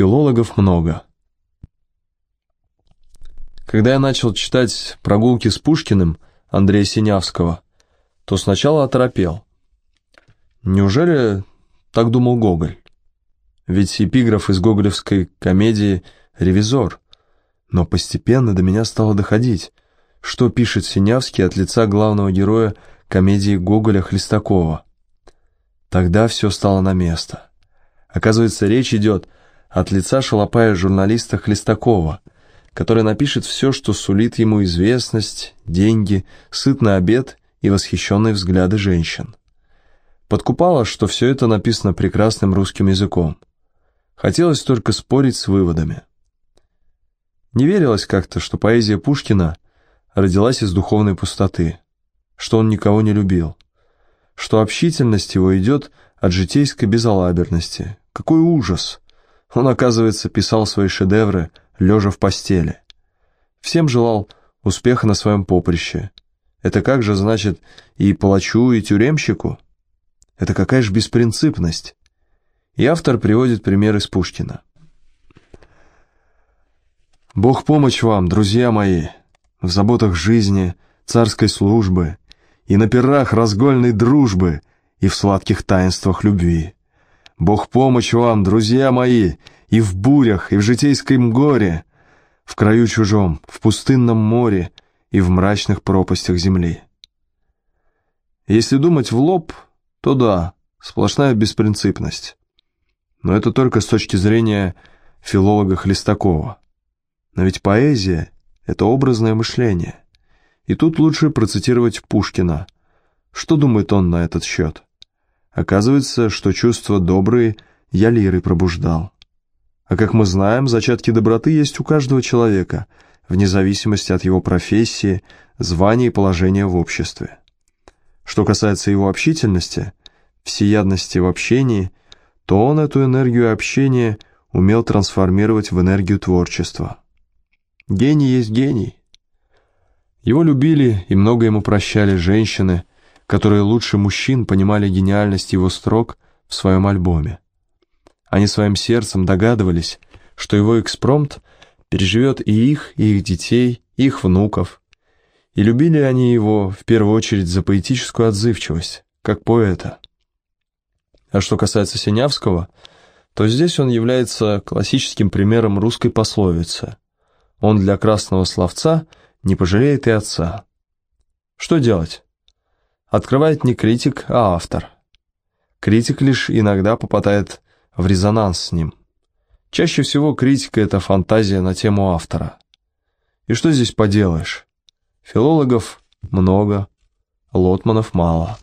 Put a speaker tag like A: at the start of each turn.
A: Филологов много. Когда я начал читать «Прогулки с Пушкиным» Андрея Синявского, то сначала оторопел. Неужели так думал Гоголь? Ведь эпиграф из гоголевской комедии «Ревизор». Но постепенно до меня стало доходить, что пишет Синявский от лица главного героя комедии Гоголя Хлестакова. Тогда все стало на место. Оказывается, речь идет от лица шалопая журналиста Хлестакова, который напишет все, что сулит ему известность, деньги, сытный обед и восхищенные взгляды женщин. Подкупало, что все это написано прекрасным русским языком. Хотелось только спорить с выводами. Не верилось как-то, что поэзия Пушкина родилась из духовной пустоты, что он никого не любил, что общительность его идет от житейской безалаберности. Какой ужас! Он, оказывается, писал свои шедевры, лежа в постели. Всем желал успеха на своем поприще. Это как же, значит, и палачу, и тюремщику? Это какая же беспринципность? И автор приводит пример из Пушкина. «Бог помощь вам, друзья мои, в заботах жизни, царской службы, и на пирах разгольной дружбы, и в сладких таинствах любви. Бог помощь вам, друзья мои, и в бурях, и в житейском горе, в краю чужом, в пустынном море и в мрачных пропастях земли. Если думать в лоб, то да, сплошная беспринципность. Но это только с точки зрения филолога Хлестакова. Но ведь поэзия — это образное мышление. И тут лучше процитировать Пушкина. Что думает он на этот счет? Оказывается, что чувства добрые я лирой пробуждал. А как мы знаем, зачатки доброты есть у каждого человека, вне зависимости от его профессии, звания и положения в обществе. Что касается его общительности, всеядности в общении, то он эту энергию общения умел трансформировать в энергию творчества. Гений есть гений. Его любили и много ему прощали женщины, которые лучше мужчин понимали гениальность его строк в своем альбоме. Они своим сердцем догадывались, что его экспромт переживет и их, и их детей, и их внуков. И любили они его в первую очередь за поэтическую отзывчивость, как поэта. А что касается Синявского, то здесь он является классическим примером русской пословицы. Он для красного словца не пожалеет и отца. Что делать? Открывает не критик, а автор. Критик лишь иногда попадает в резонанс с ним. Чаще всего критика – это фантазия на тему автора. И что здесь поделаешь? Филологов много, лотманов мало.